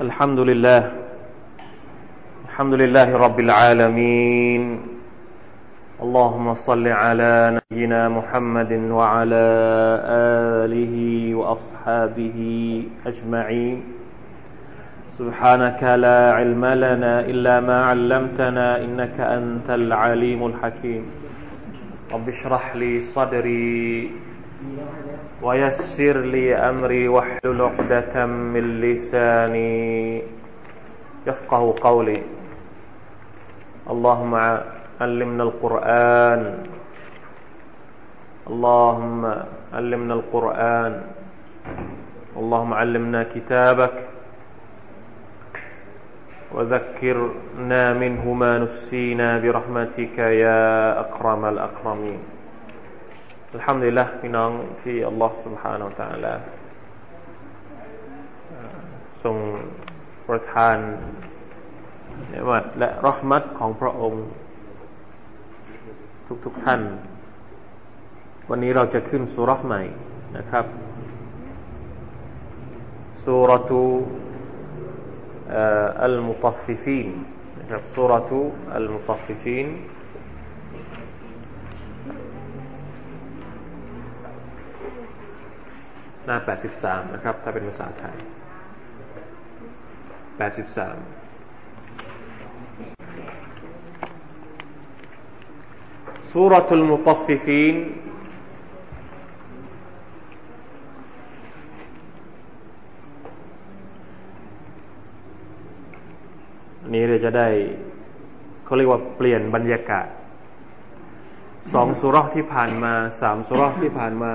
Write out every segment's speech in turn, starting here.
الحمد لله. الحمد لله رب العالمين. اللهم صل على نبينا محمد وعلى آله وأصحابه أجمعين. سبحانك لا علم لنا إلا ما علمتنا إنك أنت العليم الحكيم. رب اشرح لي صدري. ويسر لي أمري واحلل عقدة من لساني يفقه قولي. اللهم علمنا القرآن. اللهم علمنا القرآن. اللهم علمنا كتابك. وذكرنا منه ما نسينا برحمتك يا أكرم الأكرمين. الحمد لله พี่น้องที่อัลลอฮ์ سبحانه และ تعالى ทรงประทานเนมัดและรหมัดของพระองค์ ทุกๆทท่าน วันนี้เราจะขึ้นสุรษใหม่นะครับสุรทูอัลมุตัฟฟิฟีนนะครับสุรทูอัลมุตัฟฟิฟีน หน้า 83 นะครับ ถ้าเป็นภาษาไทย 83สุรทูลมุตฟิฟีน นี้เราจะได้เขาเรียกว่าเปลี่ยนบรรยากาศสองสุรที่ผ่านมาสามสุรที่ผ่านมา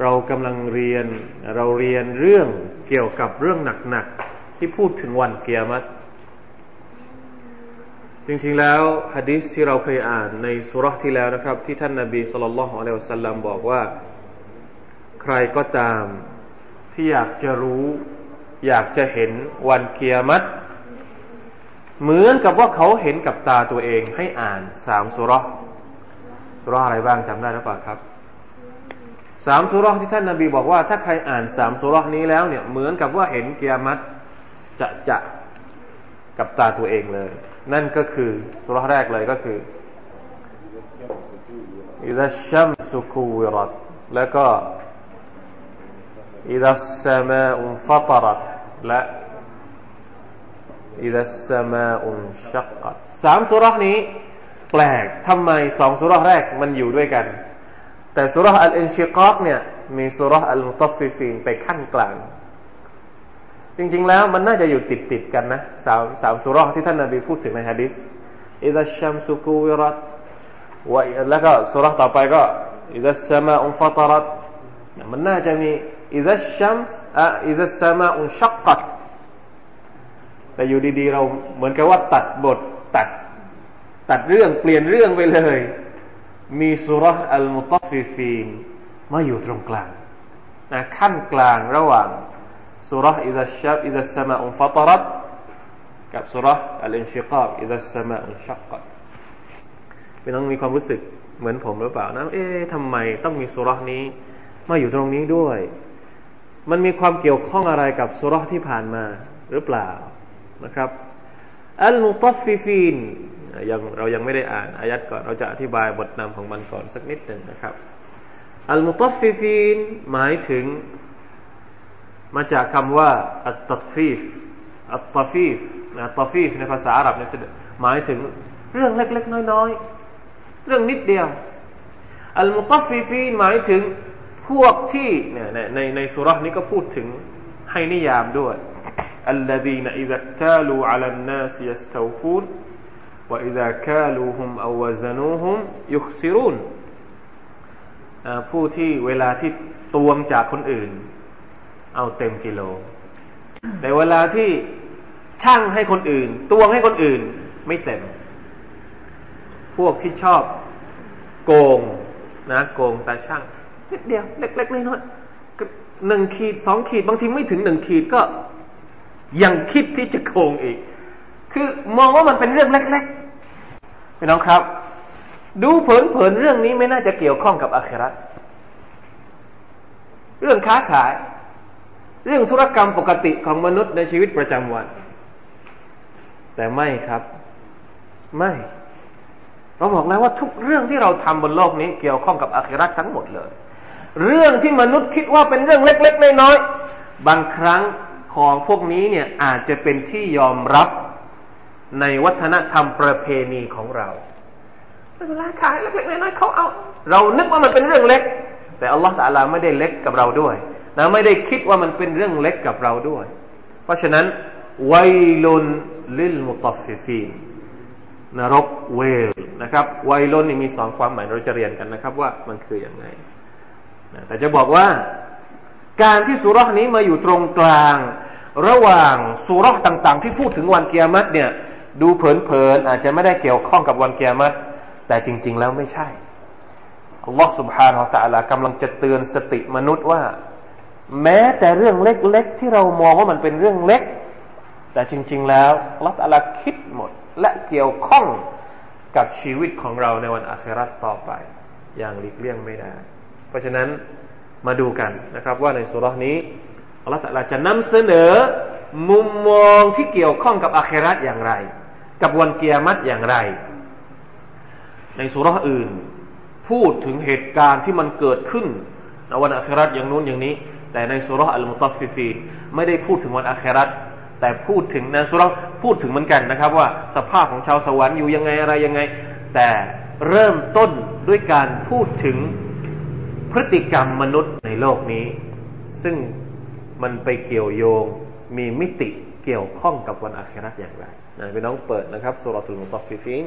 เรากำลังเรียนเราเรียนเรื่องเกี่ยวกับเรื่องหนักๆที่พูดถึงวันเกียรติจริงๆแล้วฮะดิษที่เราเคยอ่านในสุรษที่แล้วนะครับ ที่ท่านนาบีสุลต่านละฮ์อะลัยฮิวสัลลัมบอกว่า ใครก็ตามที่อยากจะรู้ อยากจะเห็นวันเกียรติเหมือนกับว่าเขาเห็นกับตาตัวเองให้อ่านสามสุรษสุรษอะไรบ้างจำได้หรือเปล่าครับ สามสุรษที่ท่านนาบีบอกว่า ถ้าใครอ่านสามสุรษนี้แล้วเนี่ยเหมือนกับว่าเห็นเกียรติจะจะกับตาตัวเองเลย นั่นก็คือสุรษแรกเลยก็คืออิดัชชัมสุคูวิรัตแล้วก็อิดัสสมาอุนฟัตรัตและอิดัสสมาอุนชักกัดสามสุรษนี้ แปลกทำไมสองซูเราะฮฺแรกมันอยู่ด้วยกัน แต่ซูเราะฮฺอัลอินชิกอกเนี่ยมีซูเราะฮฺอัลมุฏ็อฟฟิฟีนไปคั่นกลาง จริง ๆ แล้วมันน่าจะอยู่ติดติดกันนะสามสามซูเราะฮฺที่ท่านนบีพูดถึงในฮะดิษอิดัชชัมสุกูวิรัตวแล้วก็สุรษต่อไปก็อิดัชสมาอุนฟัตรัตมันน่าจะมีอิดัชชัมอะอิดัชสมาอุนชักกัดแต่อยู่ดีๆ เราเหมือนกับว่าตัดบทตัด ตัดเรื่องเปลี่ยนเรื่องไปเลย มีซูเราะฮฺอัลมุฏ็อฟฟิฟีนมาอยู่ตรงกลางนะคั่นกลางระหว่างซูเราะฮฺ إذا الشمس إذا السماء انفطرتกับซูเราะฮฺอัลอินชิกอก إذا السماء انشقت พี่น้องมีความรู้สึกเหมือนผมหรือเปล่านะเอ๊ะทำไมต้องมีซูเราะฮฺนี้ มาอยู่ตรงนี้ด้วย มันมีความเกี่ยวข้องอะไรกับซูเราะฮฺที่ผ่านมาหรือเปล่านะครับอัลมุฏ็อฟฟิฟีน ยังเรายังไม่ได้อ่านอายัดก่อนเราจะอธิบายบทนำของมันก่อนสักนิดหนึ่งนะครับอัลมุตฟิฟีนหมายถึง มาจากคำว่าอัตตฟีฟอัตตฟีฟนะตฟีฟในภาษาอาหรับเนี่ยหมายถึงเรื่องเล็กๆน้อยๆ เรื่องนิดเดียวอัลมุตฟิฟีนหมายถึงพวกที่เนี่ยในในสุรานี้ก็พูดถึงให้นิยามด้วย الذين إذا اكتالوا على الناس يستوفون وإذا كالوهم أو وزنوهم يخسرون ผู้ที่เวลาที่ตวงจากคนอื่น เอาเต็มกิโล แต่เวลาที่ช่างให้คนอื่นตวงให้คนอื่นไม่เต็ม พวกที่ชอบโกงนะโกงตาช่างนิดเดียว เล็กๆน้อยๆหนึ่งขีดสองขีด บางทีไม่ถึงหนึ่งขีดก็ยังคิดที่จะโกงอีก คือมองว่ามันเป็นเรื่องเล็กๆ พี่น้องครับ ดูเผินๆเรื่องนี้ไม่น่าจะเกี่ยวข้องกับอาคราเรื่องค้าขาย เรื่องธุรกรรมปกติของมนุษย์ในชีวิตประจำวัน แต่ไม่ครับ ไม่ เราบอกแล้วว่าทุกเรื่องที่เราทำบนโลกนี้เกี่ยวข้องกับอาครัตทั้งหมดเลย เรื่องที่มนุษย์คิดว่าเป็นเรื่องเล็ก ๆ น้อยๆบางครั้งของพวกนี้เนี่ยอาจจะเป็นที่ยอมรับ ในวัฒนธรรมประเพณีของเราไม่เป็นไรขายเล็กๆน้อยๆเขาเอา เรานึกว่ามันเป็นเรื่องเล็ก แต่อัลลอฮฺตาลาไม่ได้เล็กกับเราด้วยนะไม่ได้คิดว่ามันเป็นเรื่องเล็กกับเราด้วย เพราะฉะนั้น ويل للمطففين นรก ويل นะครับ ويل นี่มีสองความหมายเราจะเรียนกันนะครับ ว่ามันคืออย่างไรนะแต่จะบอกว่า การที่ซูเราะฮฺนี้มาอยู่ตรงกลาง ระหว่างสุรษต่าง ๆ ที่พูดถึงวันเกียรติเนี่ย ดูเผินๆอาจจะไม่ได้เกี่ยวข้องกับวันเกียรติแต่จริง ๆ แล้วไม่ใช่อัลลอฮ์ سبحانه และ تعالى กำลังจะเตือนสติมนุษย์ว่า แม้แต่เรื่องเล็กๆ ที่เรามองว่ามันเป็นเรื่องเล็ก แต่จริง ๆ แล้วอัลลอฮ์อัลลคิดหมด และเกี่ยวข้องกับชีวิตของเราในวันอาคราตต่อไป อย่างหลีกเลี่ยงไม่ได้ เพราะฉะนั้นมาดูกันนะครับ ว่าในสุรานี้อัลลอฮฺจะนำเสนอมุมมองที่เกี่ยวข้องกับอาคราตอย่างไร กับวันเกียรติอย่างไร ในสุราอื่น พูดถึงเหตุการณ์ที่มันเกิดขึ้นในวันอาคราตอย่างนู้นอย่างนี้ แต่ในสุรอัลมุตัฟฟิฟีไม่ได้พูดถึงวันอาคราตแต่พูดถึงในสุรพูดถึงเหมือนกันนะครับ ว่าสภาพของชาวสวรรค์อยู่ยังไงอะไรยังไง แต่เริ่มต้นด้วยการพูดถึงพฤติกรรมมนุษย์ในโลกนี้ ซึ่งมันไปเกี่ยวโยงมีมิติเกี่ยวข้องกับวันอาคราตอย่างไร นะไปน้องเปิดนะครับสุรทูลมุตัฟฟิฟีน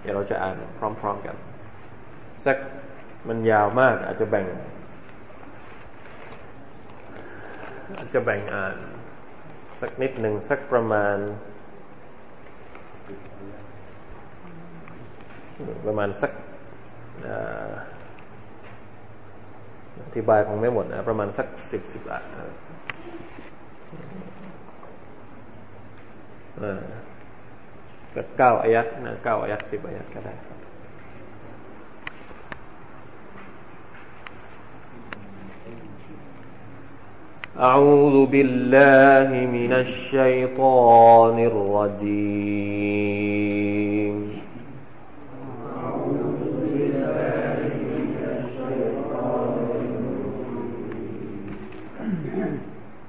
เดี๋ยวเราจะอ่านพร้อม ๆกัน สักมันยาวมากอาจจะแบ่ง อาจจะแบ่งอ่าน สักนิดหนึ่งสักประมาณ ประมาณสักอธิบายคงไม่หมดนะประมาณสักสิบสิบอะ ก็เก้าอายัดนะเก้าอายัดสิบอายัดก็ได้ครับอาูดบิลลาฮิมินัชชัยตานิรรจีม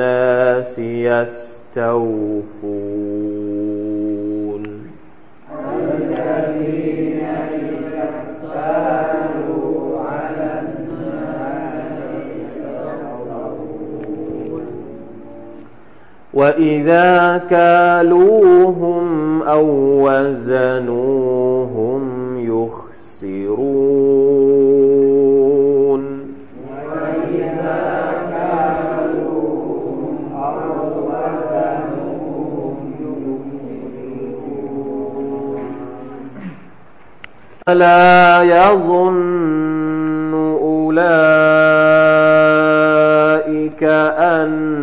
الناس يستوفون. والذين يختاروا على الناس يستوفون وإذا كالوهم أو وزنوهم يخسرون. ألا يظن أولئك أن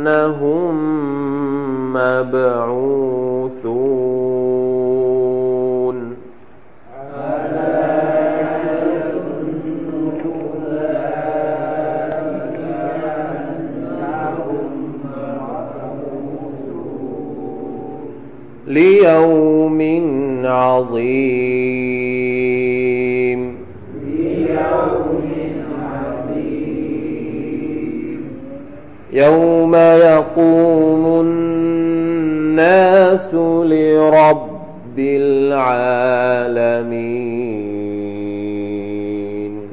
أنهم مبعوثون ليوم عظيم يوم يقوم الناس لرب العالمين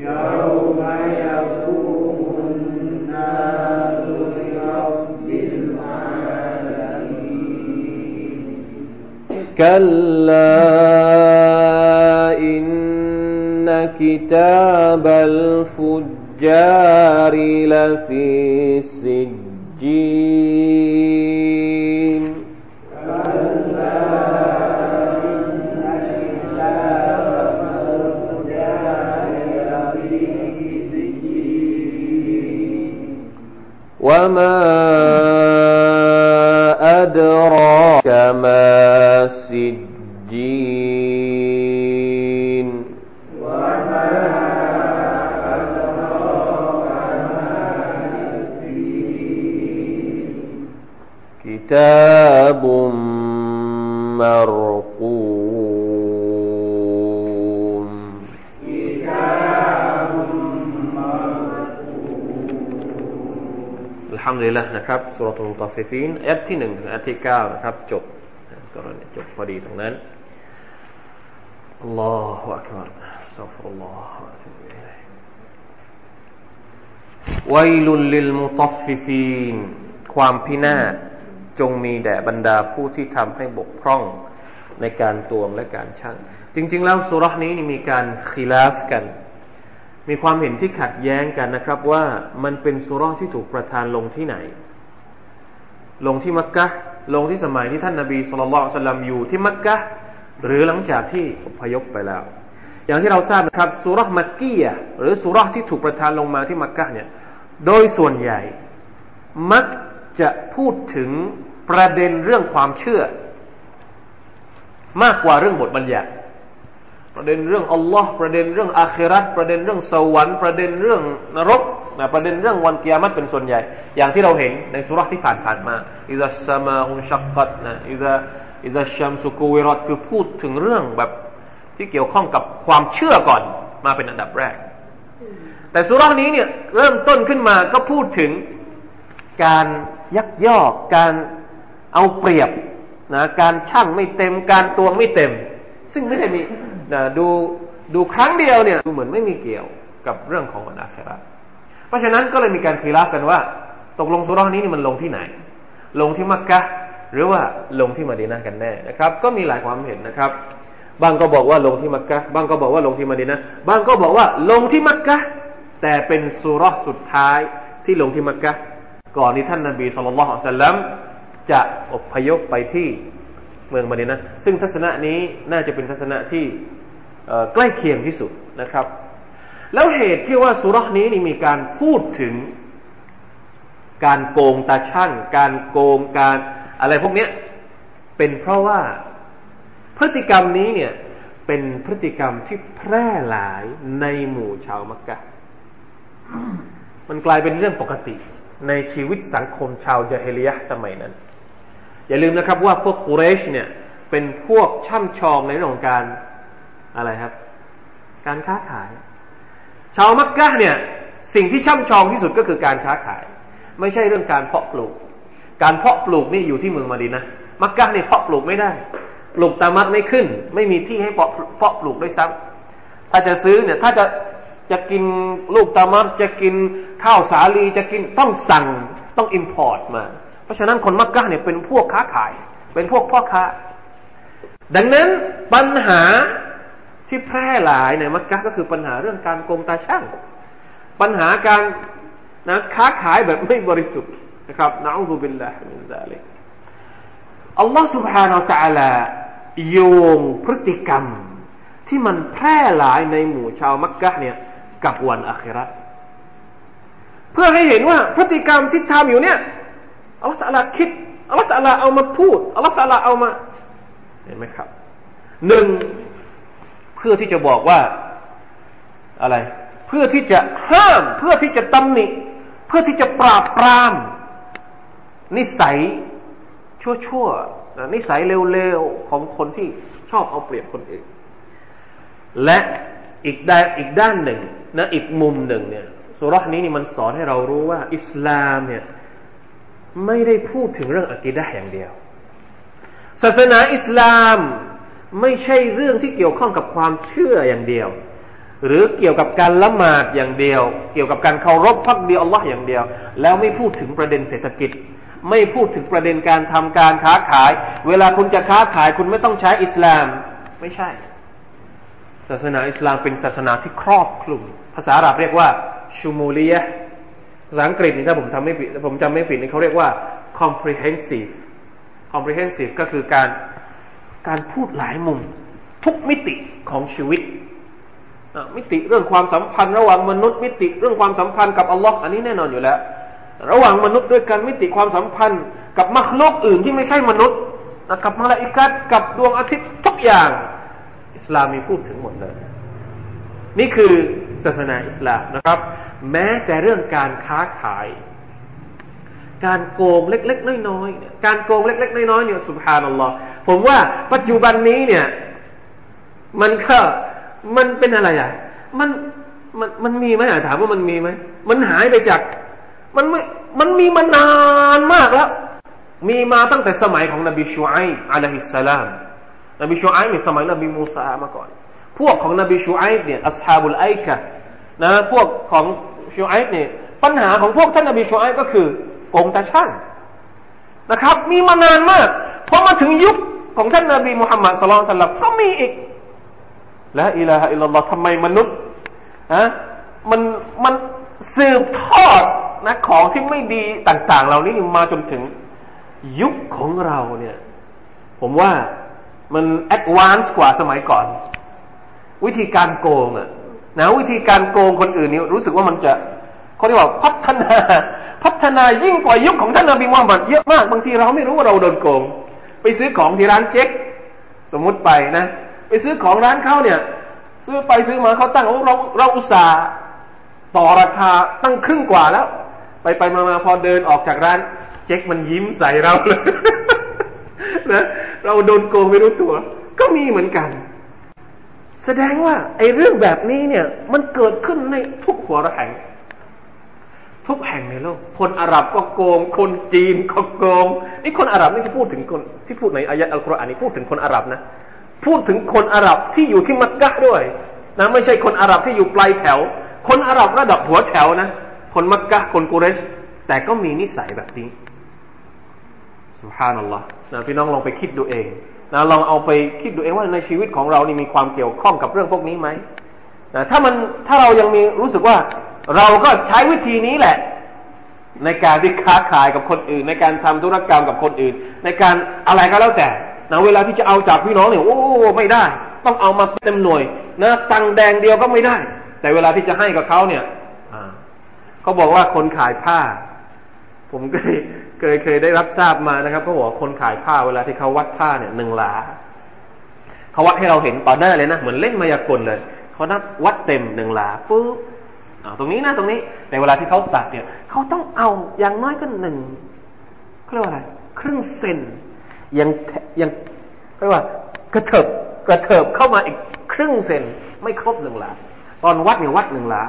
يوم يقوم الناس لرب العالمين كلا إن كتاب الفجر الفجار لفي سجين وما أدراك ما سجين นะครับسورة المطففين อายะฮฺที่หนึ่งถึงอายะฮฺที่เก้านะครับ จบกรณีจบพอดีตรงนั้นالله أكبر أستغفر الله وأتوب إليه ويل للمطففين ความพินาศจงมีแด่บรรดาผู้ที่ทำให้บกพร่องในการตวงและการชั่ง จริง ๆ แล้วซูเราะฮฺนี้มีการ خلاف กัน มีความเห็นที่ขัดแย้งกันนะครับว่ามันเป็นสุรษที่ถูกประทานลงที่ไหน ลงที่มักกะลงที่สมัยที่ท่านนาบีสุลต่านสลัมอยู่ที่มักกะหรือหลังจากที่อพยพไปแล้ว อย่างที่เราทราบนะครับสุรษมักกียหรือสุรษที่ถูกประทานลงมาที่มักกะเนี่ยโดยส่วนใหญ่ มักจะพูดถึงประเด็นเรื่องความเชื่อ มากกว่าเรื่องบทบัญญัติประเด็นเรื่องอัลลอฮ์ประเด็นเรื่องอาคิเราะฮฺประเด็นเรื่องสวรรค์ประเด็นเรื่องนรก นะประเด็นเรื่องวันกิยามัตเป็นส่วนใหญ่ อย่างที่เราเห็นในสุราที่ผ่านผ่านมาอิซัสซามาอุนชักกัตนะอิซาอิซัชัมสุกูวิรัตคือพูดถึงเรื่องแบบที่เกี่ยวข้องกับความเชื่อก่อนมาเป็นอันดับแรก แต่ซูเราะฮฺนี้เนี่ยเริ่มต้นขึ้นมาก็พูดถึงการยักยอกการเอาเปรียบนะการช่างไม่เต็มการตวงไม่เต็ม ซึ่งไม่ได้มีนะดูดูครั้งเดียวเนี่ยดูเหมือนไม่มีเกี่ยวกับเรื่องของวันาครา เพราะฉะนั้นก็เลยมีการคีราฟกันว่า ตกลงสุรานี้นี่มันลงที่ไหน ลงที่มักกะหรือว่าลงที่มาดีนากันแน่นะครับ ก็มีหลายความเห็นนะครับ บางก็บอกว่าลงที่มักกะบางก็บอกว่าลงที่มาดีนาบางก็บอกว่าลงที่มักกะแต่เป็นสุรสุดท้ายที่ลงที่มักกะก่อนที่ท่านนาบีสุลต่านสัลลัมจะอพยพไปที่เมืองมาดีนะซึ่งทัศนะนี้น่าจะเป็นทัศนะที่ใกล้เคียงที่สุดนะครับ แล้วเหตุที่ว่าสุรนี้นี่มีการพูดถึง การโกงตาช่าง การโกงการอะไรพวกนี้เป็นเพราะว่าพฤติกรรมนี้เนี่ยเป็นพฤติกรรมที่แพร่หลายในหมู่ชาวมักกะ มันกลายเป็นเรื่องปกติ ในชีวิตสังคมชาวจาเฮลียะสมัยนั้น อย่าลืมนะครับว่าพวกกุเรชเนี่ยเป็นพวกช่ำชองในเรื่องของการอะไรครับ การค้าขาย ชาวมักกะเนี่ยสิ่งที่ช่ำชองที่สุดก็คือการค้าขาย ไม่ใช่เรื่องการเพาะปลูก การเพาะปลูกนี่อยู่ที่เมืองมาดีนะมักกะเนี่ยเพาะปลูกไม่ได้ ปลูกตามัดไม่ขึ้น ไม่มีที่ให้เพาะเพาะปลูกด้วยซ้ถ้าจะซื้อเนี่ยถ้าจะจะกินลูกตามัดจะกินข้าวสาลีจะกินต้องสั่งต้อง import มา เพราะฉะนั้นคนมักกะเนี่ยเป็นพวกค้าขาย เป็นพวกพ่อค้า ดังนั้นปัญหา ที่แพร่หลายในมักกะก็คือปัญหาเรื่องการโกงตาช่างปัญหาการนะค้าขายแบบไม่บริสุทธิ์นะครับนะอูซุบิลลาฮิมินซาลิกอัลลอฮ์ سبحانه และ تعالى โยงพฤติกรรมที่มันแพร่หลายในหมู่ชาวมักกะเนี่ยกับวันอาคราเพื่อให้เห็นว่าพฤติกรรมที่ทำอยู่เนี่ยอัลลอฮฺตะลาคิดอัลลอฮฺตะลาเอามาพูดอัลลอฮฺตะลาเอามาเห็นไหมครับหนึ่งเ พื่อที่จะบอกว่าอะไร เพื่อที่จะห้าม เพื่อที่จะตำหนิ เพื่อที่จะปราบปราม นิสัยชั่วๆนิสัยเลวๆของคนที่ชอบเอาเปรียบคนอื่น และอีกด้านอีกด้านหนึ่งนะอีกมุมหนึ่งเนี่ยสุรษนี้นี่มันสอนให้เรารู้ว่า อิสลามเนี่ยไม่ได้พูดถึงเรื่องอักิดะอย่างเดียว ศาสนาอิสลาม ไม่ใช่เรื่องที่เกี่ยวข้องกับความเชื่ออย่างเดียว หรือเกี่ยวกับการละหมาดอย่างเดียว เกี่ยวกับการเคารพพักดีอัลลอฮ์อย่างเดียว แล้วไม่พูดถึงประเด็นเศรษฐกิจ ไม่พูดถึงประเด็นการทำการค้าขาย เวลาคุณจะค้าขายคุณไม่ต้องใช้อิสลาม ไม่ใช่ ศาสนาอิสลามเป็นศาสนาที่ครอบคลุม ภาษาอาหรับเรียกว่าชูมูลียภาษาอังกฤษนี่ถ้าผมทำไม่ผิดผมจำไม่ผิดนี่เขาเรียกว่า comprehensive comprehensive ก็คือการ การพูดหลายมุม ทุกมิติของชีวิต มิติเรื่องความสัมพันธ์ระหว่างมนุษย์มิติเรื่องความสัมพันธ์กับอัลลอฮ์อันนี้แน่นอนอยู่แล้ว ระหว่างมนุษย์ด้วยกันมิติความสัมพันธ์ กับมรรคโลกอื่นที่ไม่ใช่มนุษย์กับมาลาอิกัดกับดวงอาทิตย์ทุกอย่าง อิสลามมีพูดถึงหมดเลย นี่คือศาสนาอิสลามนะครับ แม้แต่เรื่องการค้าขาย การโกงเล็ก ๆ น้อยๆการโกงเล็ก ๆ น้อยๆเนี่ยสุภานัลลอฮ์ ผมว่าปัจจุบันนี้เนี่ย มันก็มันเป็นอะไรอะ มันมันมันมีไหมถามว่ามันมีไหมมันหายไปจาก มันไม่มันมีมานานมากแล้ว มีมาตั้งแต่สมัยของนบีชูไออะลัยฮิสสลามนบีชูไอมีสมัยนบีมูซามาก่อน พวกของนบีชูไอเนี่ยอัสฮาบุลไอกะนะพวกของชูไอเนี่ยปัญหาของพวกท่านนบีชูไอก็คือโกงตาชั่งนะครับ มีมานานมากพอมาถึงยุค ของท่านนบีมุฮัมมัด صلى الله عليه وسلم ก็มีอีก لا إله إلا الله ทำไมมนุษย์ฮะมันมันสืบทอดนะของที่ไม่ดีต่าง ๆ เหล่านี้มาจนถึงยุคของเราเนี่ย ผมว่ามัน advance กว่าสมัยก่อน วิธีการโกงอะนะวิธีการโกงคนอื่นนี่รู้สึกว่ามันจะเขาเรียกว่าพัฒนา พัฒนายิ่งกว่ายุคของท่านนบีมุฮัมมัดเยอะมากบางทีเราไม่รู้ว่าเราโดนโกง ไปซื้อของที่ร้านเจ๊กสมมุติไปนะ ไปซื้อของร้านเขาเนี่ย ซื้อไปซื้อมาเขาตั้งเราเราอุตส่าห์ต่อราคาตั้งครึ่งกว่าแล้ว ไปไปมามาพอเดินออกจากร้าน เจ๊กมันยิ้มใส่เราเลยนะเราโดนโกงไม่รู้ตัว ก็มีเหมือนกัน แสดงว่าไอ้เรื่องแบบนี้เนี่ย มันเกิดขึ้นในทุกหัวระแหง ทุกแห่งในโลก คนอาหรับก็โกง คนจีนก็โกง นี่คนอาหรับนี่ที่พูดถึงคนที่พูดในอายะอัลกุรอานนี่พูดถึงคนอาหรับนะ พูดถึงคนอาหรับที่อยู่ที่มักกะด้วยนะไม่ใช่คนอาหรับที่อยู่ปลายแถว คนอาหรับระดับหัวแถวนะ คนมักกะคนกุเรช แต่ก็มีนิสัยแบบนี้สุภานัลลอฮ์นะพี่น้องลองไปคิดดูเองนะลองเอาไปคิดดูเองว่าในชีวิตของเรานี่มีความเกี่ยวข้องกับเรื่องพวกนี้ไหมนะถ้ามันถ้าเรายังมีรู้สึกว่า เราก็ใช้วิธีนี้แหละ ในการที่ค้าขายกับคนอื่น ในการทำธุรกรรมกับคนอื่น ในการอะไรก็แล้วแต่นะเวลาที่จะเอาจากพี่น้องเนี่ยโอ้ไม่ได้ ต้องเอามาเต็มหน่วยนะตังแดงเดียวก็ไม่ได้ แต่เวลาที่จะให้กับเขาเนี่ยเขาบอกว่าคนขายผ้า ผมเคยเคยเคยได้รับทราบมานะครับเขาบอกคนขายผ้าเวลาที่เขาวัดผ้าเนี่ยหนึ่งหลาเขาวัดให้เราเห็นต่อหน้าเลยนะเหมือนเล่นมายากลเลยเขานับวัดเต็มหนึ่งหลาปุ๊บ ตรงนี้นะตรงนี้ ในเวลาที่เขาตัดเนี่ยเขาต้องเอาอย่างน้อยก็หนึ่งเขาเรียกว่าอะไร ครึ่งเซนยังยังเรียกว่ากระเถิบกระเถิบเข้ามาอีกครึ่งเซนไม่ครบหนึ่งหลาตอนวัดเนี่ยวัดหนึ่งหลา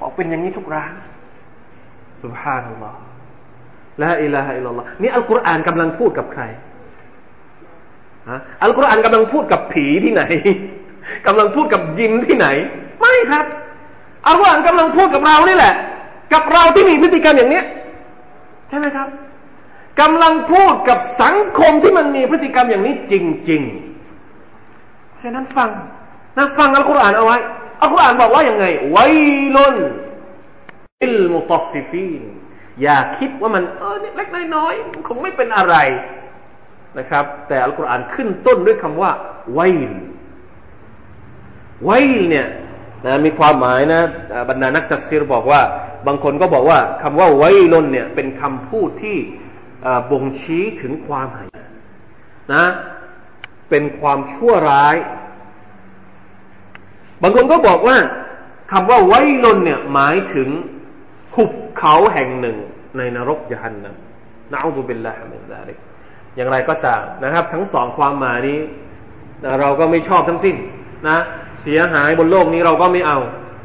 ออกเป็นอย่างนี้ทุกร้านสุภานัลลอฮ์ละอิลาฮะอิลลัลลอฮ์นี่อัลกุรอานกำลังพูดกับใครอัลกุรอานกำลังพูดกับผีที่ไหนกำลังพูดกับยินที่ไหน ไม่ครับ อัลกุรอานกำลังพูดกับเรานี่แหละ กับเราที่มีพฤติกรรมอย่างนี้ใช่ไหมครับกำลังพูดกับสังคมที่มันมีพฤติกรรมอย่างนี้จริงๆฉะนั้นฟังนะฟังอัลกุรอานเอาไว้อัลกุรอานบอกว่าอย่างไงไวลุนอิลมุตฟิฟีนอย่าคิดว่ามันเออเล็กน้อยคงไม่เป็นอะไรนะครับ แต่อัลกุรอานขึ้นต้นด้วยคำว่าไวลไวลเนี่ย นะมีความหมายนะบรรดานักจักซีรบอกว่า บางคนก็บอกว่าคำว่าไวลนเนี่ยเป็นคำพูดที่บ่งชี้ถึงความหายนะ เป็นความชั่วร้าย บางคนก็บอกว่าคำว่าไวลนเนี่ยหมายถึงหุบเขาแห่งหนึ่งในนรกยานนะนะอูซุบิลลาฮ์มินซาลิกอย่างไรก็ตามนะครับ ทั้งสองความหมายนี้ เราก็ไม่ชอบทั้งสิ้นนะ เสียหายบนโลกนี้เราก็ไม่เอา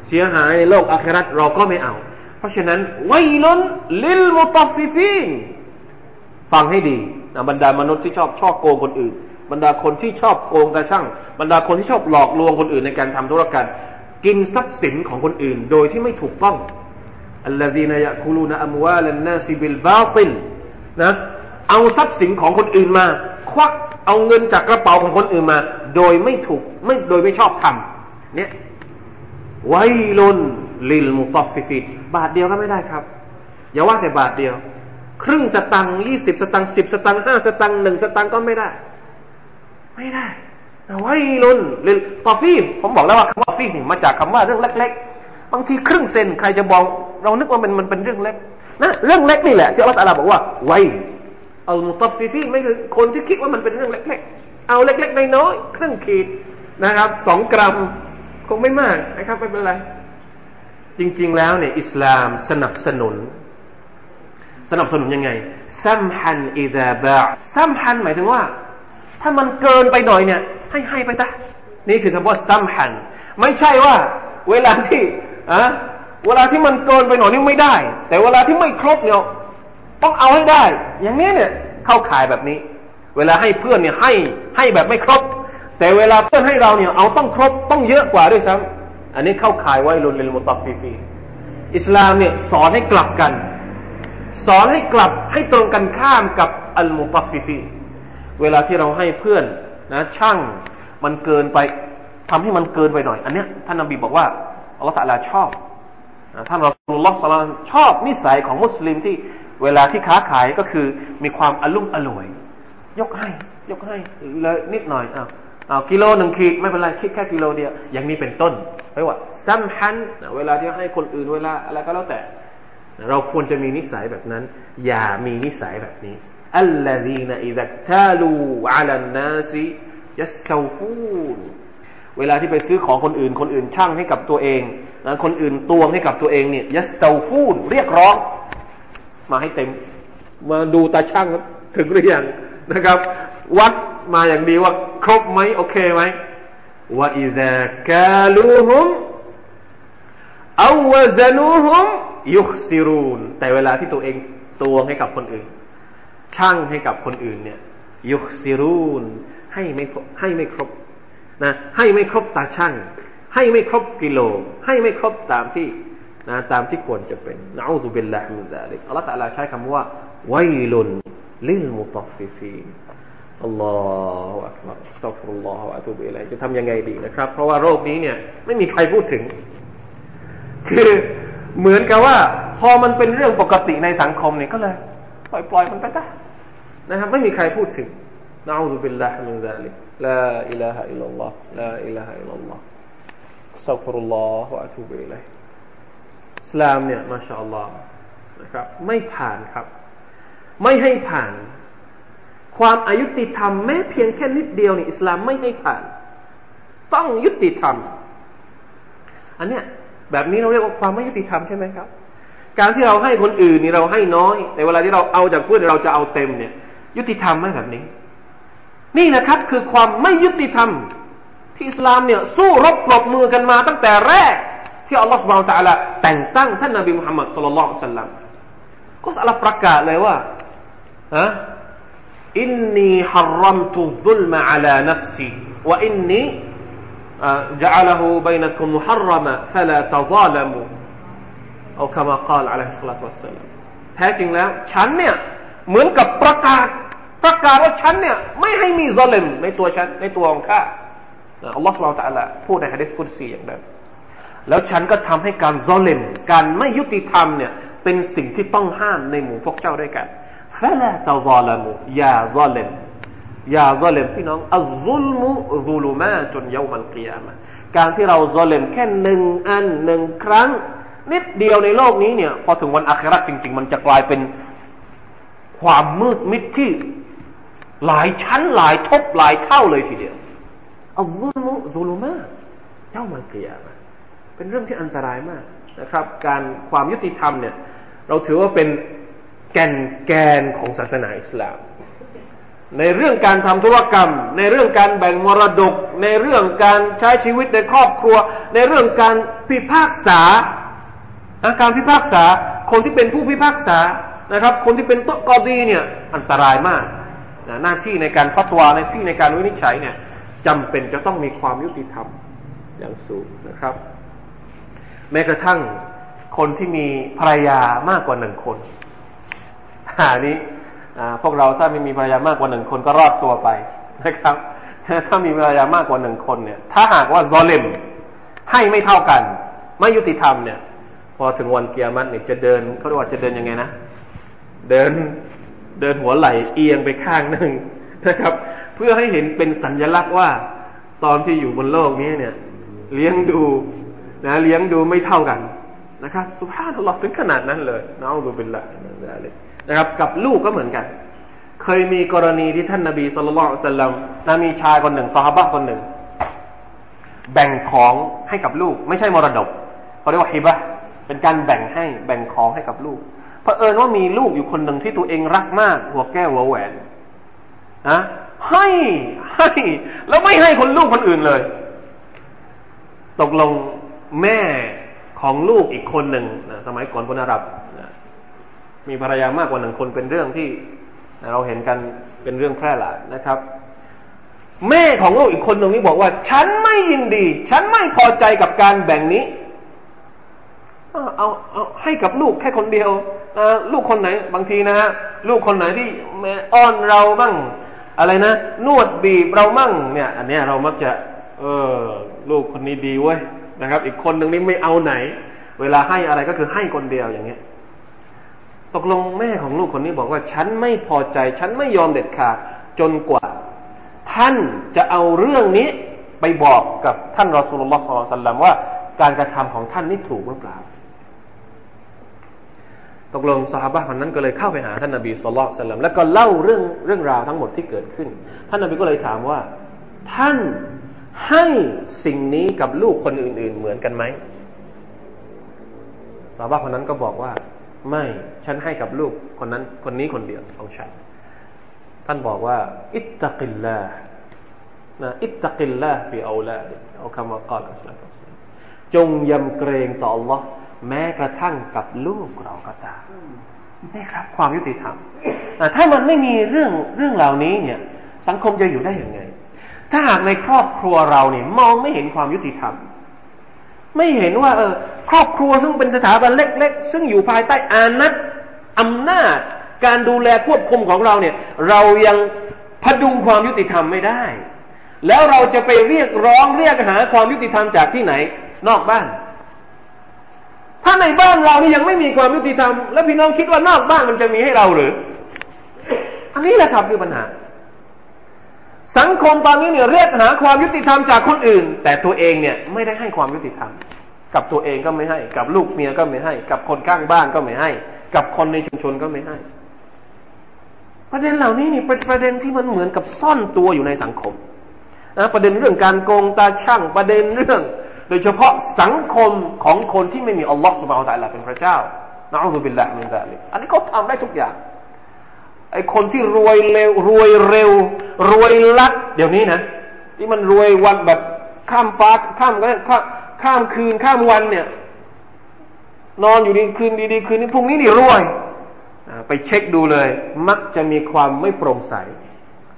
เสียหายในโลกอาคราตเราก็ไม่เอา เพราะฉะนั้นไวลนลิลมุตฟิฟีนฟังให้ดีนะบรรดามนุษย์ที่ชอบชอบโกงคนอื่น บรรดาคนที่ชอบโกงกระช่างบรรดาคนที่ชอบหลอกลวงคนอื่นในการทำธุรกรรมกินทรัพย์สินของคนอื่น โดยที่ไม่ถูกต้องอัลลอฮีนยะคูลูนอัมวาลันนาซิบิลบาติลนะเอาทรัพย์สินของคนอื่นมา ควักเอาเงินจากกระเป๋าของคนอื่นมา โดยไม่ถูกไม่โดยไม่ชอบทำเนี่ยويل للمطففين บาทเดียวก็ไม่ได้ครับ อย่าว่าแต่บาทเดียว ครึ่งสตังค์ยี่สิบสตังค์สิบสตังค์ห้าสตังค์หนึ่งสตังค์ก็ไม่ได้ ไม่ได้ويل للمطففين ผมบอกแล้วว่าคำว่า طفيف นี่มาจากคำว่าเรื่องเล็ก ๆ บางทีครึ่งเซนใครจะบอก เรานึกว่ามันมันเป็นเรื่องเล็กนะเรื่องเล็กนี่แหละที่อัลลอฮฺบอกว่าويل للمطففين ไม่คือคนที่คิดว่ามันเป็นเรื่องเล็ก ๆ เอาเล็ก ๆ น้อยๆครึ่งขีดนะครับสองกรัมคงไม่มากนะครับไม่เป็นไร จริง ๆ แล้วเนี่ยอิสลามสนับสนุน สนับสนุนยังไงซัมฮันอิดาบะซัมฮันหมายถึงว่า ถ้ามันเกินไปหน่อยเนี่ย ให้ให้ไปตะนี่คือคำว่าซัมฮัน ไม่ใช่ว่า เวลาที่อะเวลาที่มันเกินไปหน่อยนี่ไม่ได้ แต่เวลาที่ไม่ครบเนี่ยต้องเอาให้ได้ อย่างนี้เนี่ยเข้าข่ายแบบนี้ เวลาให้เพื่อนเนี่ยให้ให้แบบไม่ครบ แต่เวลาเพื่อนให้เราเนี่ยเอาต้องครบต้องเยอะกว่าด้วยซ้ำอันนี้เข้าขายไว้ลุนเลมุตัฟฟีฟีอิสลามเนี่ยสอนให้กลับกัน สอนให้กลับให้ตรงกันข้ามกับالمطففين เวลาที่เราให้เพื่อนนะชั่งมันเกินไปทำให้มันเกินไปหน่อย อันเนี้ยท่านนบีบอกว่าอัลลอฮฺ تعالى ชอบท่านรอสุลลอฮฺ صلىชอบนิสัยของมุสลิมที่เวลาที่ค้าขายก็คือมีความอะลุ่มอล่วย ยกให้ ยกให้เลยนิดหน่อยอ้าวเอากิโลหนึ่งขีดไม่เป็นไรคิดแค่กิโลเดียวอย่างนี้เป็นต้นเรียกว่าسمحا เวลาที่ให้คนอื่นเวลาอะไรก็แล้วแต่ เราควรจะมีนิสัยแบบนั้น อย่ามีนิสัยแบบนี้الذين إذا اكتالوا على الناس يستوفون เวลาที่ไปซื้อของคนอื่น คนอื่นชั่งให้กับตัวเองนะคนอื่นตวงให้กับตัวเองเนี่ยยัสตาฟูนเรียกร้อง มาให้เต็ม มาดูตาช่างถึงหรือยัง นะครับ วัดมาอย่างดีว่า ครบไหมโอเคไหมว่าอิซากาลูฮุมเอาวซานูฮุมยุคซิรูนแต่เวลาที่ตัวเองตวงให้กับคนอื่น ช่างให้กับคนอื่นเนี่ย ยุคซิรูนให้ไม่ให้ไม่ครบนะให้ไม่ครบตาชั่งให้ไม่ครบกิโล ให้ไม่ครบตามที่นะตามที่ควรจะเป็นنعوذ بالله من ذلك อัลลอฮฺ تعالى ใช้คำว่าويل للمطففين الله أكبر أستغفر الله وأتوب إليه จะทำยังไงดีนะครับ เพราะว่าโรคนี้เนี่ย ไม่มีใครพูดถึง คือเหมือนกับว่า พอมันเป็นเรื่องปกติในสังคมเนี่ยก็เลย ปล่อยปล่อยมันไปจ้ะนะครับไม่มีใครพูดถึงنعوذ بالله من ذلك لا إله إلا الله لا إله إلا الله أستغفر الله وأتوب إليه อิสลามเนี่ย ما شاء الله นะครับ ไม่ผ่านครับ ไม่ให้ผ่าน ความอยุติธรรมแม้เพียงแค่นิดเดียวนี่อิสลามไม่ให้ผ่าน ต้องยุติธรรม อันเนี้ยแบบนี้เราเรียกว่าความไม่ยุติธรรมใช่ไหมครับ การที่เราให้คนอื่นนี่เราให้น้อย แต่เวลาที่เราเอาจากเพื่อนเราจะเอาเต็มเนี่ย ยุติธรรมไหมแบบนี้ นี่นะครับคือความไม่ยุติธรรม ที่อิสลามเนี่ยสู้รบปรบมือกันมาตั้งแต่แรก ที่อัลลอฮฺสุบานตะละแต่งตั้งท่านนบีมุฮัมมัดสุลลัลสัลลัมก็อัลลอฮฺประกาศเลยว่า ฮะอินนีฮัรรัมตุซุลมะอาลานัฟซีวะอินนีจะอัลฮุบัยนักุมมุฮัรรมะฟะลาตะซาลมูเอาคำกล่าวอะลัยฮิสลาตุวะสลามแท้จริงแล้ว ฉันเนี่ย เหมือนกับประกาศประกาศว่าฉันเนี่ย ไม่ให้มีซาเลมในตัวฉัน ในตัวของข้าอัลลอฮฺเราตะละพูดในฮะดิษกุดซีอย่างนั้นแล้วฉันก็ทำให้การซาเลมการไม่ยุติธรรมเนี่ย เป็นสิ่งที่ต้องห้ามในหมู่พวกเจ้าด้วยกัน ฟะลาตะซาลมุอย่าซาลมอย่าซาลมพี่น้องอัลซุลมุซุลุมาจนเยามันกิยามะการที่เราซาลมแค่หนึ่งอันหนึ่งครั้ง นิดเดียวในโลกนี้เนี่ยพอถึงวันอาคราจริง ๆ มันจะกลายเป็นความมืดมิดที่หลายชั้นหลายทบหลายเท่าเลยทีเดียวอัลซุลมุซุลุมาเยามันกิยามะเป็นเรื่องที่อันตรายมากนะครับ การความยุติธรรมเนี่ย เราถือว่าเป็น แก่นแกนของศาสนาอิสลาม ในเรื่องการทำธุรกรรม ในเรื่องการแบ่งมรดก ในเรื่องการใช้ชีวิตในครอบครัว ในเรื่องการพิพากษาการพิพากษาคนที่เป็นผู้พิพากษานะครับ คนที่เป็นโตกอดีเนี่ยอันตรายมากหน้าที่ในการฟัตวาในที่ในการวินิจฉัยเนี่ยจำเป็นจะต้องมีความยุติธรรมอย่างสูงนะครับ แม้กระทั่งคนที่มีภรรยามากกว่าหนึ่งคน อันนี้พวกเราถ้าไม่มีภรรยามากกว่าหนึ่งคนก็รอดตัวไปนะครับ ถ้ามีภรรยามากกว่าหนึ่งคนเนี่ย ถ้าหากว่าซอเลมให้ไม่เท่ากัน ไม่ยุติธรรมเนี่ย พอถึงวันเกียรติเนี่ยจะเดินเขาเรียกว่าจะเดินยังไงนะ เดินเดินหัวไหลเอียงไปข้างหนึ่งนะครับ เพื่อให้เห็นเป็นสัญลักษณ์ว่า ตอนที่อยู่บนโลกนี้เนี่ย เลี้ยงดูนะเลี้ยงดูไม่เท่ากันนะครับ สุภาพตลอดถึงขนาดนั้นเลยนะอัลลอฮฺเป็นละ นะครับ กับลูกก็เหมือนกัน เคยมีกรณีที่ท่านนาบีสุลต่านสัลลัมนะมีชายคนหนึ่งซอฮาบะคนหนึ่ง แบ่งของให้กับลูก ไม่ใช่มรดกเขาเรียกว่าฮิบะเป็นการแบ่งให้แบ่งของให้กับลูกเผอิญว่ามีลูกอยู่คนหนึ่งที่ตัวเองรักมาก หัวแก้วหัวแหวนนะให้ให้แล้วไม่ให้คนลูกคนอื่นเลย ตกลงแม่ของลูกอีกคนหนึ่งนะสมัยก่อนคนอาหรับ มีภรรยามากกว่าหนึ่งคนเป็นเรื่องที่เราเห็นกันเป็นเรื่องแพร่หลายนะครับ แม่ของลูกอีกคนหนึ่งนี่บอกว่า ฉันไม่ยินดี ฉันไม่พอใจกับการแบ่งนี้เอาเอาให้กับลูกแค่คนเดียวลูกคนไหน บางทีนะฮะลูกคนไหนที่แม่อ้อนเราบ้างอะไรนะ นวดบีบเรามั่งเนี่ย อันนี้เรามักจะ เออ ลูกคนนี้ดีเว้ยนะครับ อีกคนหนึ่งนี่ไม่เอาไหน เวลาให้อะไรก็คือให้คนเดียวอย่างเงี้ย ตกลงแม่ของลูกคนนี้บอกว่าฉันไม่พอใจ ฉันไม่ยอมเด็ดขาดจนกว่า ท่านจะเอาเรื่องนี้ไปบอกกับท่านรอสุลลอฮ์สัลลัมว่า การกระทำของท่านนี่ถูกหรือเปล่า ตกลงสหายคนนั้นก็เลยเข้าไปหาท่านนบีสุลต่านแล้วก็เล่าเรื่องเรื่องราวทั้งหมดที่เกิดขึ้น ท่านนบีก็เลยถามว่า ท่านให้สิ่งนี้กับลูกคนอื่น ๆ เหมือนกันไหมสาวบ้าคนนั้นก็บอกว่า ไม่ฉันให้กับลูกคนนั้นคนนี้คนเดียวของฉัน ท่านบอกว่า อิตตะกิลลานะ اتق الله في أولادك คำว่ากล่าวจงยำเกรงต่อ อัลลอฮฺ แม้กระทั่งกับลูกเราก็ตามนี่ครับ ความยุติธรรมถ้ามันไม่มีเรื่องเรื่องเหล่านี้เนี่ย สังคมจะอยู่ได้อย่างไง ถ้าหากในครอบครัวเราเนี่ยมองไม่เห็นความยุติธรรม ไม่เห็นว่า เออ ครอบครัวซึ่งเป็นสถาบันเล็ก ๆ ซึ่งอยู่ภายใต้อาณัติอำนาจ การดูแลควบคุมของเราเนี่ย เรายังพดุงความยุติธรรมไม่ได้ แล้วเราจะไปเรียกร้องเรียกหาความยุติธรรมจากที่ไหน นอกบ้าน ถ้าในบ้านเรานี่ยังไม่มีความยุติธรรม แล้วพี่น้องคิดว่านอกบ้านมันจะมีให้เราหรือ อันนี้แหละครับคือปัญหา สังคมตอนนี้เนี่ยเรียกหาความยุติธรรมจากคนอื่น แต่ตัวเองเนี่ยไม่ได้ให้ความยุติธรรม กับตัวเองก็ไม่ให้ กับลูกเมียก็ไม่ให้ กับคนข้างบ้านก็ไม่ให้ กับคนในชุมชนก็ไม่ให้ ประเด็นเหล่านี้นี่เป็นประเด็นที่มันเหมือนกับซ่อนตัวอยู่ในสังคมนะประเด็นเรื่องการโกงตาช่างประเด็นเรื่อง โดยเฉพาะสังคมของคนที่ไม่มีอัลลอฮ์สุบฮานตะลาเป็นพระเจ้านะอัลลอฮฺบิลละมินซาลิอันนี้เขาทำได้ทุกอย่าง ไอคนที่รวยเร็วรวยเร็ว รวยลัด เดี๋ยวนี้นะ ที่มันรวยวันแบบข้ามฟ้าข้ามข้ามข้ามคืนข้ามวันเนี่ย นอนอยู่ดีคืนดีๆคืนนี้พรุ่งนี้นี่รวยไปเช็คดูเลย มักจะมีความไม่โปร่งใส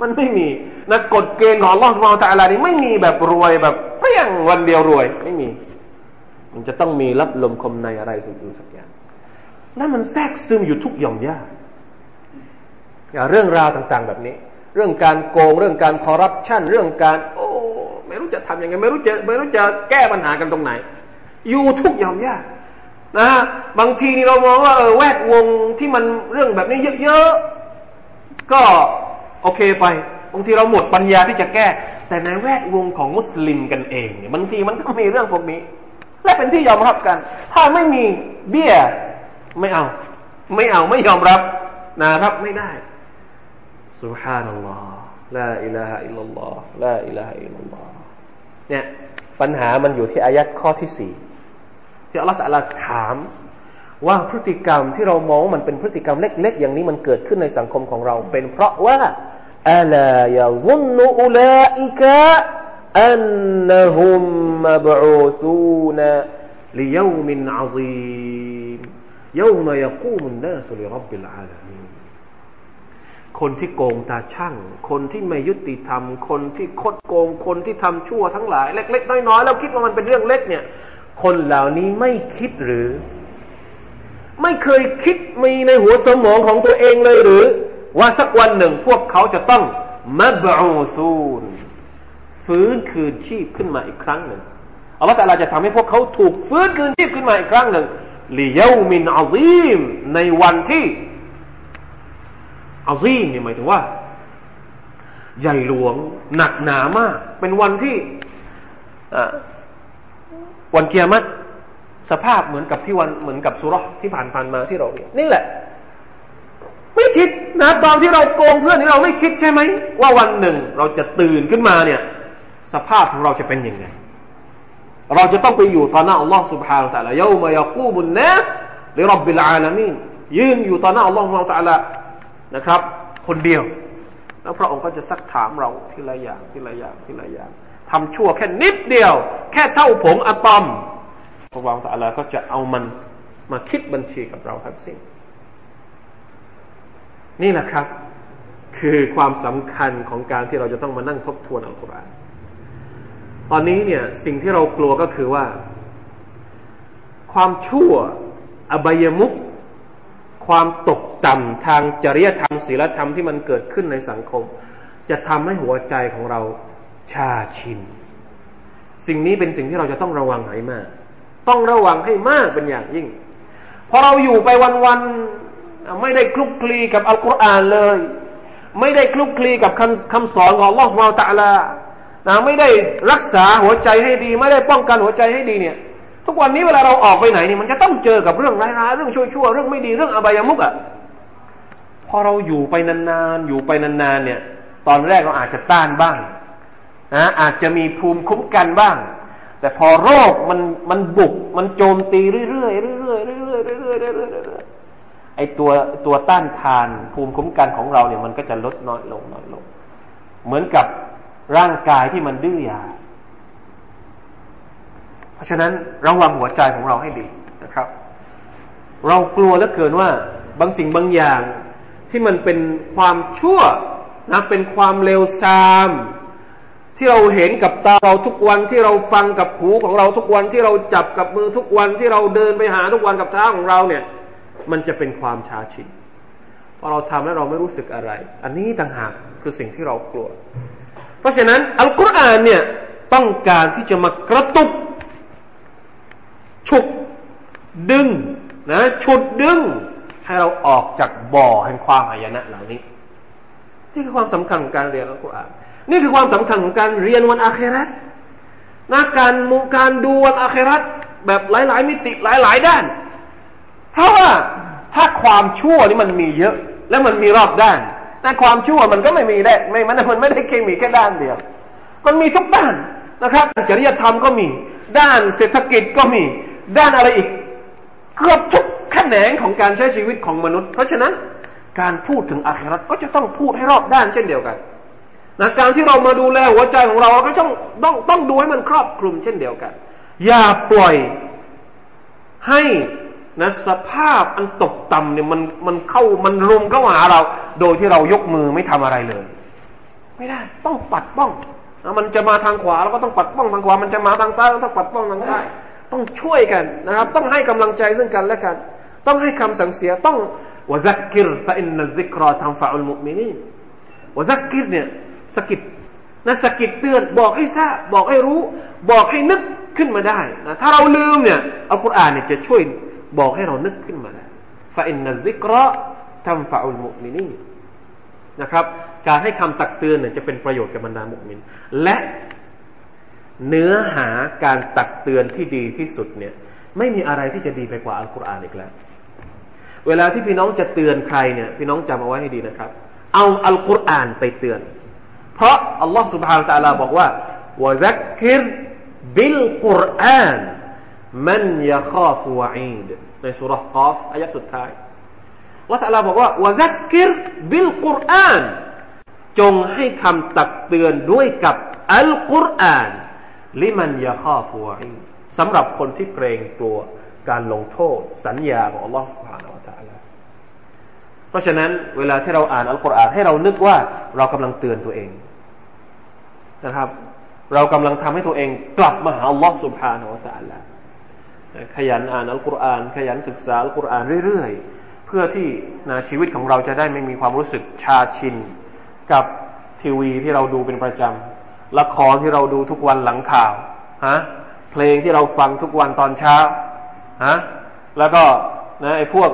มันไม่มีนะกฎเกณฑ์ของลอสมาตาอะไรนี่ไม่มีแบบรวยแบบเพียงวันเดียวรวย ไม่มี มันจะต้องมีรับลมคมในอะไรสักอย่างสักอย่างนั่นมันแทรกซึมอยู่ทุกหย่อมย่าอย่า เรื่องราวต่างๆ แบบนี้ เรื่องการโกงเรื่องการคอร์รัปชันเรื่องการ โอ้ไม่รู้จะทำยังไงไม่รู้จะไม่รู้จะแก้ปัญหากันตรงไหน อยู่ทุกย่อมย่านะฮะบางทีนี่เรามองว่าเออแวดวงที่มันเรื่องแบบนี้เยอะๆก็โอเคไปบางทีเราหมดปัญญาที่จะแก้ แต่ในแวดวงของมุสลิมกันเองเนี่ยบางทีมันก็มีเรื่องพวกนี้ และเป็นที่ยอมรับกัน ถ้าไม่มีเบี้ยไม่เอา ไม่เอาไม่ยอมรับนะรับไม่ได้سبحان الله لا إله إلا الله لا إله إلا الله เนี่ยปัญหามันอยู่ที่อายัดข้อที่สี่ที่อัลลอฮฺตะลาถามว่าพฤติกรรมที่เรามองมันเป็นพฤติกรรมเล็ก ๆ อย่างนี้มันเกิดขึ้นในสังคมของเรา เป็นเพราะว่าอัลายาซุนนุอุลาอิกะอันนหุมมบูซูนลิยามินอาซีมยามยกู คนที่โกงตาช่าง คนที่ไม่ยุติธรรม คนที่คดโกง คนที่ทำชั่วทั้งหลาย เล็ก ๆ น้อยๆแล้วคิดว่ามันเป็นเรื่องเล็กเนี่ย คนเหล่านี้ไม่คิดหรือ ไม่เคยคิดมีในหัวสมองของตัวเองเลยหรือ ว่าสักวันหนึ่งพวกเขาจะต้องมาบูซูนฟื้นคืนชีพขึ้นมาอีกครั้งหนึ่งอัลลอฮฺแต่เราจะทำให้พวกเขาถูกฟื้นคืนชีพขึ้นมาอีกครั้งหนึ่งลิยามินอาซีมในวันที่ อาซีมเนี่ยหมายถึงว่า ใหญ่หลวง หนักหนามาก เป็นวันที่วันเกียรติสภาพเหมือนกับที่วันเหมือนกับสุรที่ผ่านผ่านมาที่เราเรียนนี่แหละ ไม่คิดนะตอนที่เราโกงเพื่อนนี่เราไม่คิดใช่ไหมว่าวันหนึ่งเราจะตื่นขึ้นมาเนี่ย สภาพของเราจะเป็นยังไง เราจะต้องไปอยู่ต่อหน้าอัลลอฮ์ سبحانه และ تعالى ยามยากูบุนนัสลิรับบิลอาลามีนยืนอยู่ต่อหน้าอัลลอฮ์ سبحانه และ تعالى นะครับ คนเดียว แล้วพระองค์ก็จะซักถามเราทีละอย่างทีละอย่างทีละอย่างทำชั่วแค่นิดเดียว แค่เท่าผงอะตอมพระองค์ตะลาก็จะเอามันมาคิดบัญชีกับเราทั้งสิ้นนี่แหละครับ คือความสำคัญของการที่เราจะต้องมานั่งทบทวนอัลกุรอานตอนนี้เนี่ยสิ่งที่เรากลัวก็คือว่า ความชั่วอบายมุก ความตกต่ำทางจริยธรรมศีลธรรมที่มันเกิดขึ้นในสังคม จะทำให้หัวใจของเราชาชิน สิ่งนี้เป็นสิ่งที่เราจะต้องระวังให้มาก ต้องระวังให้มากเป็นอย่างยิ่ง พอเราอยู่ไปวันๆไม่ได้คลุกคลีกับอัลกุรอานเลย ไม่ได้คลุกคลีกับคำคำสอนของลอสุบาตะลานะไม่ได้รักษาหัวใจให้ดี ไม่ได้ป้องกันหัวใจให้ดีเนี่ย ทุกวันนี้เวลาเราออกไปไหนนี่มันจะต้องเจอกับเรื่องร้ายๆเรื่องชั่วๆเรื่องไม่ดีเรื่องอบายามุกอะ่ะพอเราอยู่ไปนานๆอยู่ไปนานๆเนี่ย ตอนแรกเราอาจจะต้านบ้างนะอาจจะมีภูมิคุ้มกันบ้าง แต่พอโรคมันมันบุก มันโจมตีเรื่อยๆเรื่อยๆเรื่อยๆเรื่อยๆเรื่อยๆเรื่อยๆไอตัวตัวต้านทานภูมิคุ้มกันของเราเนี่ยมันก็จะลดน้อยลงน้อยลง เหมือนกับร่างกายที่มันดื้อยา ราะฉะนั้นระวังหัวใจของเราให้ดีนะครับ เรากลัวเหลือเกินว่าบางสิ่งบางอย่างที่มันเป็นความชั่วนะเป็นความเลวทราม ที่เราเห็นกับตาเราทุกวันที่เราฟังกับหูของเราทุกวันที่เราจับกับมือทุกวันที่เราเดินไปหาทุกวันกับเท้าของเราเนี่ย มันจะเป็นความชาชินพอเราทำแล้วเราไม่รู้สึกอะไร อันนี้ต่างหากคือสิ่งที่เรากลัว เพราะฉะนั้นอัลกุรอานเนี่ยต้องการที่จะมากระตุก ฉุกดึงนะฉุดดึง ให้เราออกจากบ่อแห่งความอายนะเหล่านี้ นี่คือความสำคัญของการเรียนอัลกุรอานนี่คือความสำคัญของการเรียนวันอาคราตนะการมุการดูวันอาคราตแบบหลาย ๆ มิติหลาย ๆ ด้าน เพราะว่าถ้าความชั่วนี่มันมีเยอะ และมันมีรอบด้านแต่ความชั่วมันก็ไม่มีได้ไม่มันมันไม่ได้แค่มีแค่ด้านเดียวมันมีทุกด้านนะครับจริยธรรมก็มี ด้านเศรษฐกิจก็มี ด้านอะไรอีก เกือบทุกแขนงของการใช้ชีวิตของมนุษย์ เพราะฉะนั้นการพูดถึงอาคราตก็จะต้องพูดให้รอบด้านเช่นเดียวกันนะการที่เรามาดูแลหัวใจของเราเราก็ต้องต้องต้องดูให้มันครอบคลุมเช่นเดียวกัน อย่าปล่อยให้นะสภาพอันตกต่ำเนี่ยมันมันเข้ามันรุมเข้าหาเรา โดยที่เรายกมือไม่ทำอะไรเลย ไม่ได้ ต้องปัดป้องนะมันจะมาทางขวาเราก็ต้องปัดป้องทางขวา มันจะมาทางซ้ายเราต้องปัดป้องทางซ้าย ต้องช่วยกันนะครับ ต้องให้กำลังใจซึ่งกันและกัน ต้องให้คำสั่งเสียต้องวะซักกิรฟะอินนัซิกรอทำฟะอุลมุมินีวะซักกิรเนี่ยสกิดนะสกิดเตือนบอกให้ทราบบอกให้รู้ บอกให้นึกขึ้นมาได้นะถ้าเราลืมเนี่ยอัลกุรอานเนี่ยจะช่วยบอกให้เรานึกขึ้นมาได้فإن الذكرى تنفع المؤمنين นะครับ การให้คำตักเตือนเนี่ยจะเป็นประโยชน์กับบรรดามุมิน และ เนื้อหาการตักเตือนที่ดีที่สุดเนี่ย ไม่มีอะไรที่จะดีไปกว่าอัลกุรอานอีกแล้ว เวลาที่พี่น้องจะเตือนใครเนี่ย พี่น้องจำเอาไว้ให้ดีนะครับ เอาอัลกุรอานไปเตือน เพราะอัลลอฮฺสุบฮานตะลาบอกว่าวะซักคิรบิลกุรอานมันยาคอฟวะอีดในสุรกอฟอายะสุดท้ายอัลลอฮฺตะลาบอกว่าวะซักกิรบิลกุรอานจงให้คำตักเตือนด้วยกับอัลกุรอาน ลิมันยาข้อฟัวอิสำหรับคนที่เกรงกลัวการลงโทษ สัญญาของอัลลอฮฺสุบฮานาอัลลอฮฺเพราะฉะนั้นเวลาที่เราอ่านอัลกุรอานให้เรานึกว่าเรากำลังเตือนตัวเองนะครับ เรากำลังทำให้ตัวเองกลับมาหาอัลลอฮฺสุบฮานาอัลลอฮฺขยันอ่านอัลกุรอานขยันศึกษาอัลกุรอานเรื่อยๆ เพื่อที่นะชีวิตของเราจะได้ไม่มีความรู้สึกชาชิน กับทีวีที่เราดูเป็นประจำ ละครที่เราดูทุกวันหลังข่าวฮะเพลงที่เราฟังทุกวันตอนเช้าฮะแล้วก็นะไอ้พวก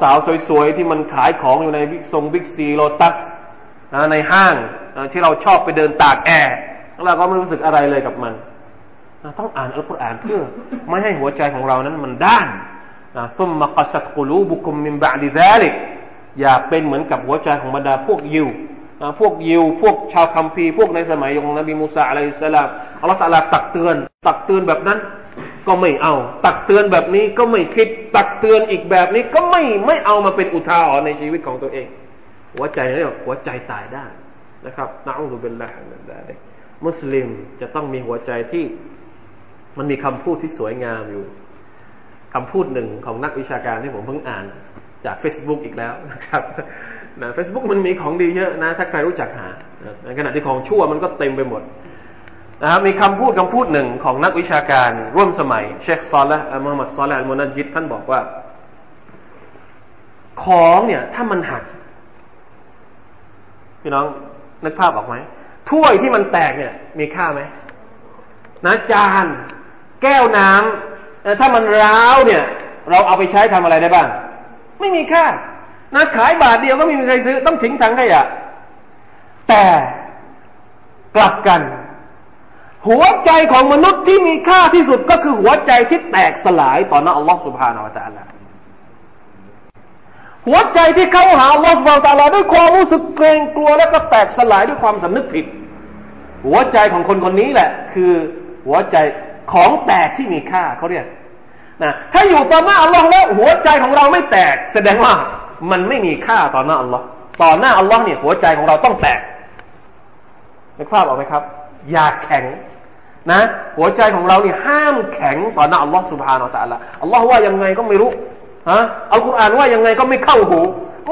สาวๆสวยๆที่มันขายของอยู่ในบิ๊กซงบิ๊กซีโลตัสในห้างที่เราชอบไปเดินตากแอร์แล้วเราก็ไม่รู้สึกอะไรเลยกับมันต้องอ่านอัลกุรอานเพื่อ ไม่ให้หัวใจของเรานั้นมันด้านثم قست قلوبكم من بعد ذلكอย่าเป็นเหมือนกับหัวใจของบรรดาพวกยิว พวกยิวพวกชาวคัมภีร์พวกในสมัยของนบีมูซา عليه السلام อัลลอฮฺ تعالى ตักเตือน ตักเตือนแบบนั้น ก็ไม่เอา ตักเตือนแบบนี้ก็ไม่คิด ตักเตือนอีกแบบนี้ก็ไม่ไม่เอามาเป็นอุทาหรณ์ในชีวิตของตัวเอง หัวใจนี่หัวใจตายได้นะครับنعوذ بالله من ذلك มุสลิมจะต้องมีหัวใจที่มันมีคำพูดที่สวยงามอยู่คำพูดหนึ่งของนักวิชาการที่ผมเพิ่งอ่านจาก Facebook อีกแล้วนะครับ นะเฟซบุ๊กมันมีของดีเยอะนะ ถ้าใครรู้จักหาในขณะที่ของชั่วมันก็เต็มไปหมดนะครับมีคำพูดคำพูดหนึ่งของนักวิชาการร่วมสมัย เชคซอลและมุฮัมมัดซอลและอัลมุนัจิตท่านบอกว่า ของเนี่ย ถ้ามันหัก พี่น้องนึกภาพออกไหมถ้วยที่มันแตกเนี่ย มีค่าไหมนะจาน แก้วน้ำถ้ามันร้าวเนี่ย เราเอาไปใช้ทำอะไรได้บ้าง ไม่มีค่า นะขายบาทเดียวก็ไม่มีใครซื้อ ต้องทิ้งถังขยะ แต่กลับกัน หัวใจของมนุษย์ที่มีค่าที่สุดก็คือหัวใจที่แตกสลายต่อหน้าอัลลอฮฺสุบฮานาวะตะลาหัวใจที่เข้าหาอัลลอฮฺสุบฮานาวะตะลาด้วยความรู้สึกเกรงกลัวและก็แตกสลายด้วยความสำนึกผิด หัวใจของคนคนนี้แหละ คือหัวใจของแตกที่มีค่าเขาเรียกนะถ้าอยู่ต่อหน้าอัลลอฮ์แล้วหัวใจของเราไม่แตก แสดงว่า มันไม่มีค่าต่อหน้าอัลลอฮ์ต่อหน้าอัลลอฮ์เนี่ยหัวใจของเราต้องแตกไม่ทราบออกไหมครับ อย่าแข็งนะ หัวใจของเราเนี่ยห้ามแข็งต่อหน้าอัลลอฮ์สุบฮานาอัลลอฮ์อัลลอฮ์ว่ายังไงก็ไม่รู้ฮะอัลกุรอานว่ายังไงก็ไม่เข้าหู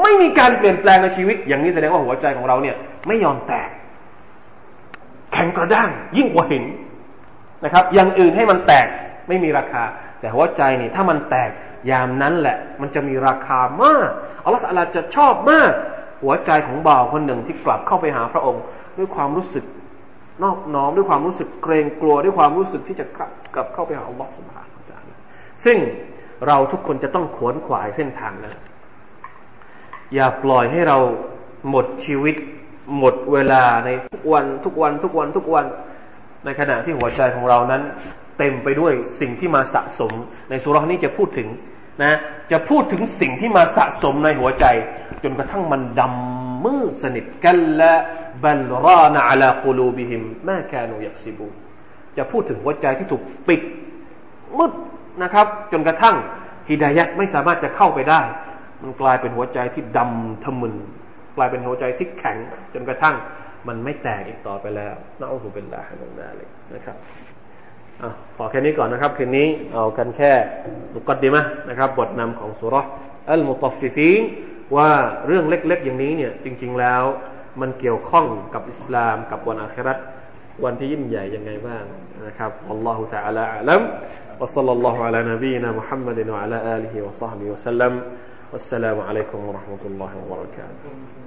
ไม่มีการเปลี่ยนแปลงในชีวิต อย่างนี้แสดงว่าหัวใจของเราเนี่ย ไม่ยอมแตก แข็งกระด้าง ยิ่งกว่าหินนะครับอย่างอื่นให้มันแตกไม่มีราคา แต่หัวใจนี่ถ้ามันแตกยามนั้นแหละ มันจะมีราคามาก อัลลอฮฺจะชอบมาก หัวใจของบ่าวคนหนึ่งที่กลับเข้าไปหาพระองค์ ด้วยความรู้สึกนอบน้อมด้วยความรู้สึกเกรงกลัวด้วยความรู้สึกที่จะกลับเข้าไปหาอัลลอฮฺสุบฮานาจารย์ซึ่งเราทุกคนจะต้องขวนขวายเส้นทางนั้นอย่าปล่อยให้เราหมดชีวิต หมดเวลาในทุกวันทุกวันทุกวันทุกวัน ในขณะที่หัวใจของเรานั้น เต็มไปด้วยสิ่งที่มาสะสม ในสุรานี้จะพูดถึงนะ จะพูดถึงสิ่งที่มาสะสมในหัวใจ จนกระทั่งมันดำมืดสนิทกันละบัลรานอลากูลูบิหิมแมาแคนูยักซิบูจะพูดถึงหัวใจที่ถูกปิดมืดนะครับ จนกระทั่งฮิดายะไม่สามารถจะเข้าไปได้ มันกลายเป็นหัวใจที่ดำทะมึนกลายเป็นหัวใจที่แข็ง จนกระทั่งมันไม่แตกอีกต่อไปแล้วนะอัลลอฮฺเป็นลาฮ์นั่นเลยนะครับ อพอแค่นี้ก่อนนะครับ คืนนี้เอากันแค่มุกดีมะนะครับ บทนำของสุรอัลมุตฟิฟีนว่าเรื่องเล็กๆ อย่างนี้เนี่ย จริงๆแล้ว มันเกี่ยวข้องกับอิสลามกับวันอาคราตวันที่ยิ่งใหญ่ยังไงบ้างนะครับอัลลอฮฺ تعالى อัลัม وصلى الله على نبينا محمد وعلى آله وصحبه وسلم والسلام عليكم ورحمة الله وبركاته